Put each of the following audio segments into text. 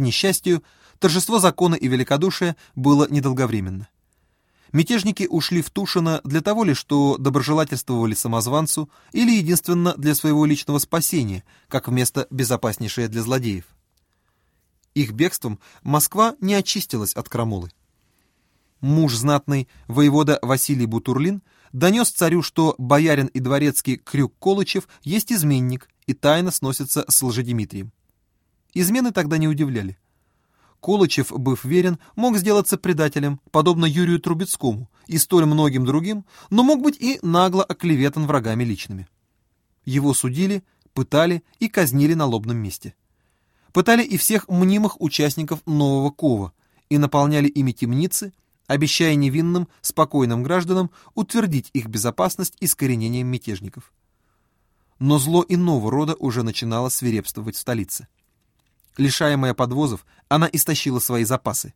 несчастью, торжество закона и великодушия было недолговременно. Мятежники ушли в Тушино для того ли, что доброжелательствовали самозванцу, или единственно для своего личного спасения, как место безопаснейшее для злодеев. Их бегством Москва не очистилась от крамолы. Муж знатный, воевода Василий Бутурлин, донес царю, что боярин и дворецкий Крюк Колычев есть изменник и тайно сносится с Лжедимитрием. Измены тогда не удивляли. Колычев, быв верен, мог сделаться предателем, подобно Юрию Трубецкому и столь многим другим, но мог быть и нагло оклеветан врагами личными. Его судили, пытали и казнили на лобном месте. Пытали и всех мнимых участников нового кова и наполняли ими темницы, обещая невинным, спокойным гражданам утвердить их безопасность искоренением мятежников. Но зло иного рода уже начинало свирепствовать в столице. Лишаемая подвозов, она истощила свои запасы.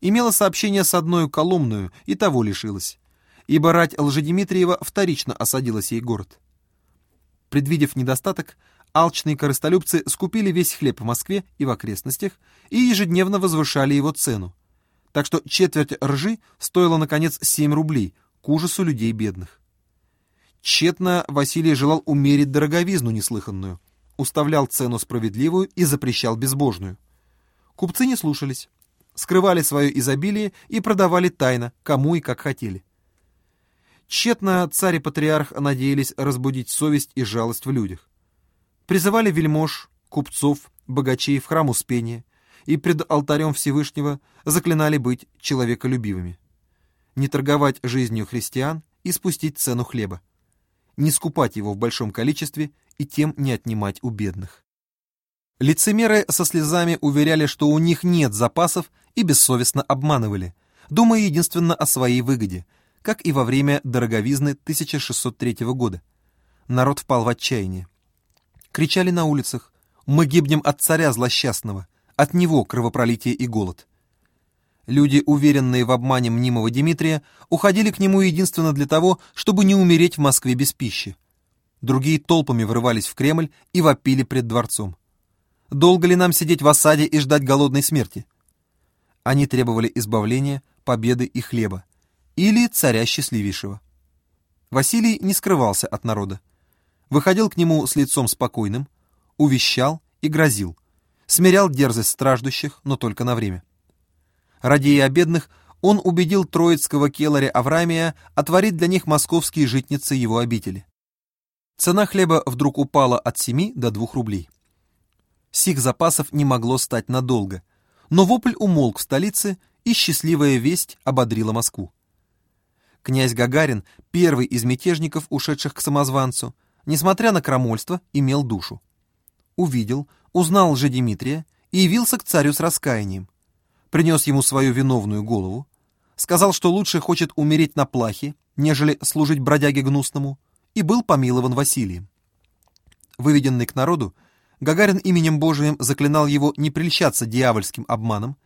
Имела сообщение с одной Коломную и того лишилась, ибо рать Лжедимитриева вторично осадила сей город. Предвидев недостаток, алчные корыстолюбцы скупили весь хлеб в Москве и в окрестностях и ежедневно возвышали его цену. Так что четверть ржи стоила, наконец, 7 рублей, к ужасу людей бедных. Тщетно Василий желал умерить дороговизну неслыханную, уставлял цену справедливую и запрещал безбожную. Купцы не слушались, скрывали свое изобилие и продавали тайно, кому и как хотели. Тщетно царь и патриарх надеялись разбудить совесть и жалость в людях. Призывали вельмож, купцов, богачей в храм Успения и пред алтарем Всевышнего заклинали быть человеколюбивыми. Не торговать жизнью христиан и спустить цену хлеба. Не скупать его в большом количестве и тем не отнимать у бедных. Лицемеры со слезами уверяли, что у них нет запасов и бессовестно обманывали, думая единственно о своей выгоде, как и во время дороговизны 1603 года. Народ впал в отчаяние. Кричали на улицах «Мы гибнем от царя злосчастного, от него кровопролитие и голод». Люди, уверенные в обмане мнимого Дмитрия, уходили к нему единственно для того, чтобы не умереть в Москве без пищи. Другие толпами врывались в Кремль и вопили пред дворцом. Долго ли нам сидеть в осаде и ждать голодной смерти? Они требовали избавления, победы и хлеба. Или царя счастливейшего. Василий не скрывался от народа. Выходил к нему с лицом спокойным, увещал и грозил. Смирял дерзость страждущих, но только на время. Ради о бедных, он убедил троицкого келаря Аврамия отворить для них московские житницы его обители. Цена хлеба вдруг упала от 7 до 2 рублей. Сих запасов не могло стать надолго, но вопль умолк в столице, и счастливая весть ободрила Москву. Князь Гагарин, первый из мятежников, ушедших к самозванцу, несмотря на крамольство, имел душу. Увидел, узнал же Дмитрия и явился к царю с раскаянием. Принес ему свою виновную голову, сказал, что лучше хочет умереть на плахе, нежели служить бродяге гнусному, и был помилован Василием. Выведенный к народу, Гагарин именем Божиим заклинал его не прельщаться дьявольским обманом,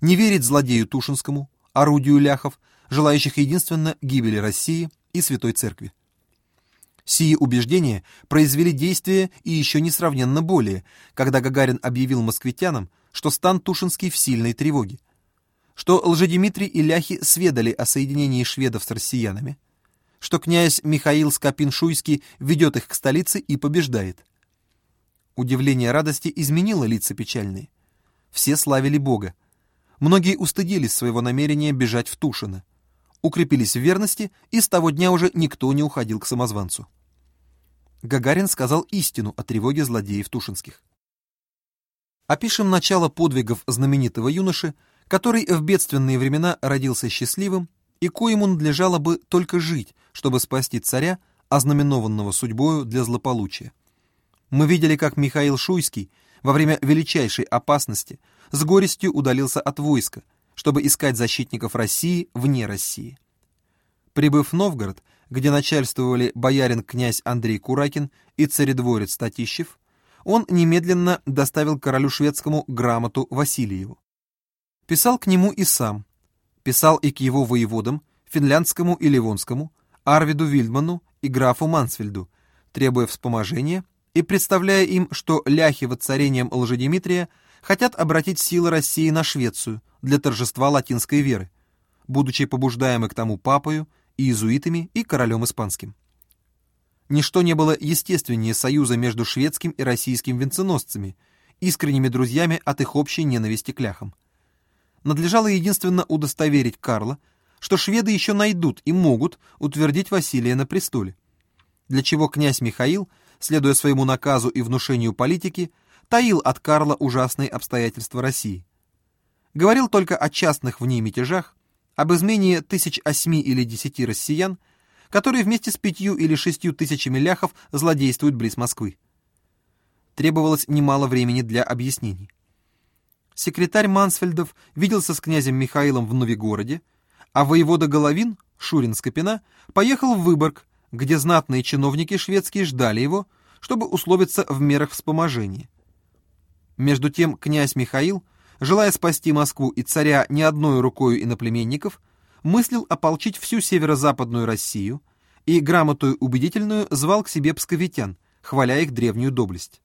не верить злодею Тушинскому, орудию ляхов, желающих единственно гибели России и Святой Церкви. Сие убеждения произвели действие и еще несравненно более, когда Гагарин объявил москвитянам, что стан Тушинский в сильной тревоге, что Лжедимитрий и ляхи сведали о соединении шведов с россиянами, что князь Михаил Скопин-Шуйский ведет их к столице и побеждает. Удивление радости изменило лица печальные. Все славили Бога. Многие устыдились своего намерения бежать в Тушино. Укрепились в верности, и с того дня уже никто не уходил к самозванцу. Гагарин сказал истину о тревоге злодеев Тушинских. Опишем начало подвигов знаменитого юноши, который в бедственные времена родился счастливым и коему надлежало бы только жить, чтобы спасти царя, ознаменованного судьбою для злополучия. Мы видели, как Михаил Шуйский во время величайшей опасности с горестью удалился от войска, чтобы искать защитников России вне России. Прибыв в Новгород, где начальствовали боярин-князь Андрей Куракин и царедворец Татищев, он немедленно доставил королю шведскому грамоту Васильеву. Писал к нему и сам, писал и к его воеводам, финляндскому и ливонскому, Арвиду Вильдману и графу Мансфельду, требуя вспоможения и представляя им, что ляхи воцарением Лжедимитрия хотят обратить силы России на Швецию для торжества латинской веры, будучи побуждаемы к тому папою, иезуитами и королем испанским. Ничто не было естественнее союза между шведским и российским венценосцами, искренними друзьями от их общей ненависти к ляхам. Надлежало единственно удостоверить Карла, что шведы еще найдут и могут утвердить Василия на престоле, для чего князь Михаил, следуя своему наказу и внушению политики, таил от Карла ужасные обстоятельства России. Говорил только о частных в ней мятежах, об измене тысяч осьми или десяти россиян, которые вместе с пятью или шестью тысячами ляхов злодействуют близ Москвы. Требовалось немало времени для объяснений. Секретарь Мансфельдов виделся с князем Михаилом в Новигороде, а воевода Головин, Шурин Скопина, поехал в Выборг, где знатные чиновники шведские ждали его, чтобы условиться в мерах вспоможения. Между тем князь Михаил, желая спасти Москву и царя не одной рукою иноплеменников, мыслил ополчить всю северо-западную Россию и грамотую убедительную звал к себе псковитян, хваля их древнюю доблесть.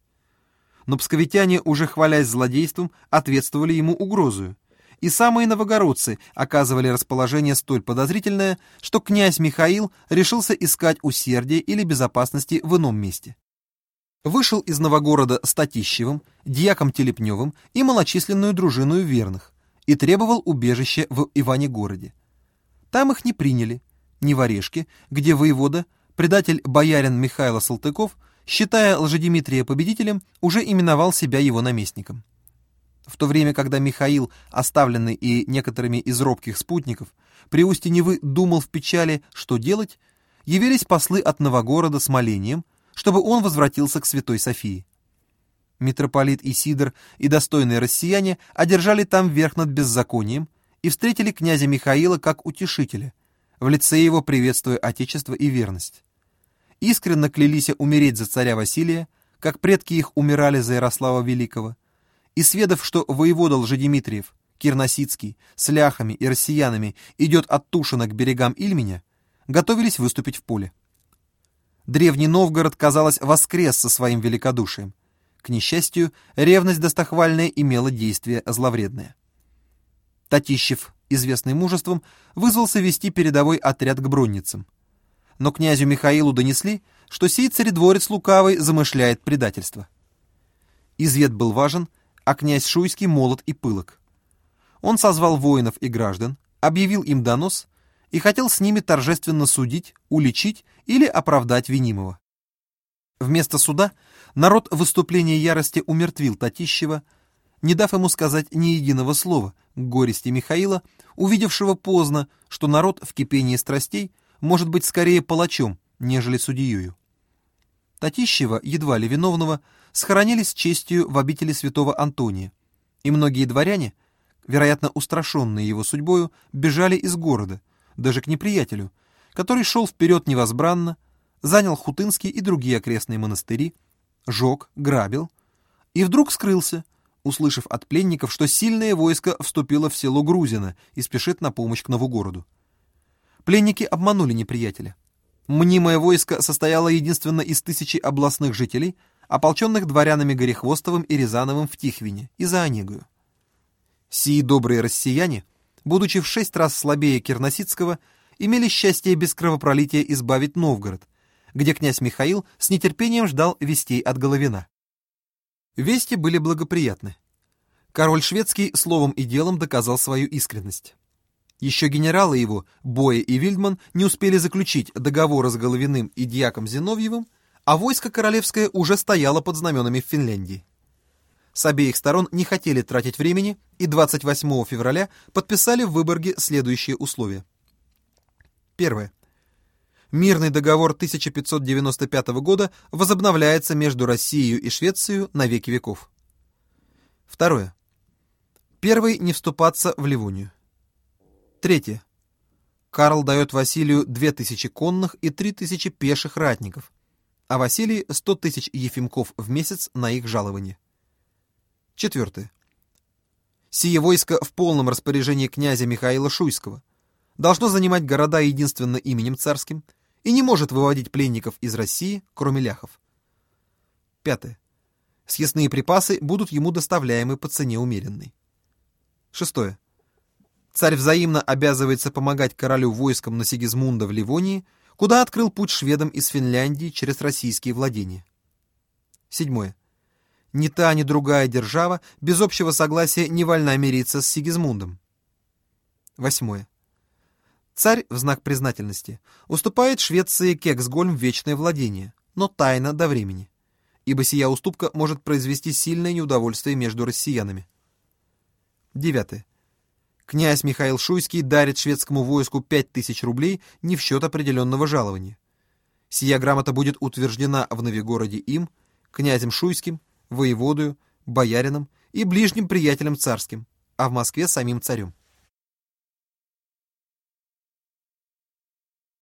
Но псковитяне, уже хвалясь злодейством, ответствовали ему угрозою, и самые новогородцы оказывали расположение столь подозрительное, что князь Михаил решился искать усердия или безопасности в ином месте вышел из Новогорода с Татищевым, дьяком Телепневым и малочисленную дружину верных и требовал убежища в Иване-городе. Там их не приняли, ни в Орешке, где воевода, предатель боярин Михайло Салтыков, считая Лжедимитрия победителем, уже именовал себя его наместником. В то время, когда Михаил, оставленный и некоторыми из робких спутников, при устье Невы думал в печали, что делать, явились послы от Новогорода с молением, чтобы он возвратился к Святой Софии. Митрополит Исидор и достойные россияне одержали там верх над беззаконием и встретили князя Михаила как утешителя, в лице его приветствуя отечество и верность. Искренно клялись умереть за царя Василия, как предки их умирали за Ярослава Великого, и сведав, что воевода Лжедимитриев, Кирносицкий, с ляхами и россиянами идет от Тушина к берегам Ильменя, готовились выступить в поле. Древний Новгород, казалось, воскрес со своим великодушием. К несчастью, ревность достохвальная имела действие зловредное. Татищев, известный мужеством, вызвался вести передовой отряд к бронницам. Но князю Михаилу донесли, что сей царедворец лукавый замышляет предательство. Извет был важен, а князь Шуйский молод и пылок. Он созвал воинов и граждан, объявил им донос и хотел с ними торжественно судить, уличить или оправдать винимого. Вместо суда народ в выступлении ярости умертвил Татищева, не дав ему сказать ни единого слова к горести Михаила, увидевшего поздно, что народ в кипении страстей может быть скорее палачом, нежели судьею. Татищева, едва ли виновного, схоронили с честью в обители святого Антония, и многие дворяне, вероятно устрашенные его судьбою, бежали из города, даже к неприятелю, который шел вперед невозбранно, занял Хутынский и другие окрестные монастыри, жег, грабил, и вдруг скрылся, услышав от пленников, что сильное войско вступило в село Грузино и спешит на помощь к Новогороду. Пленники обманули неприятеля. Мнимое войско состояло единственно из тысячи областных жителей, ополченных дворянами Горехвостовым и Рязановым в Тихвине и за Онегою. Сии добрые россияне — будучи в шесть раз слабее Кирносицкого, имели счастье без кровопролития избавить Новгород, где князь Михаил с нетерпением ждал вестей от Головина. Вести были благоприятны. Король шведский словом и делом доказал свою искренность. Еще генералы его, Боя и Вильдман, не успели заключить договора с Головиным и дьяком Зиновьевым, а войско королевское уже стояло под знаменами в Финляндии. С обеих сторон не хотели тратить времени и 28 февраля подписали в Выборге следующие условия. Первое. Мирный договор 1595 года возобновляется между Россией и Швецией на веки веков. Второе. Первый не вступаться в Ливонию. Третье. Карл дает Василию 2000 конных и 3000 пеших ратников, а Василий 100 тысяч ефимков в месяц на их жалование. Четвертое. Сие войско в полном распоряжении князя Михаила Шуйского должно занимать города единственно именем царским и не может выводить пленников из России, кроме ляхов. Пятое. Съестные припасы будут ему доставляемы по цене умеренной. Шестое. Царь взаимно обязывается помогать королю войскам на Сигизмунда в Ливонии, куда открыл путь шведам из Финляндии через российские владения. Седьмое. Ни та, ни другая держава без общего согласия не вольна мириться с Сигизмундом. Восьмое. Царь, в знак признательности, уступает Швеции Кексгольм в вечное владение, но тайно до времени, ибо сия уступка может произвести сильное неудовольствие между россиянами. Девятое. Князь Михаил Шуйский дарит шведскому войску пять тысяч рублей не в счет определенного жалования. Сия грамота будет утверждена в Новигороде им, князем Шуйским, воеводою, боярином и ближним приятелем царским, а в Москве самим царем.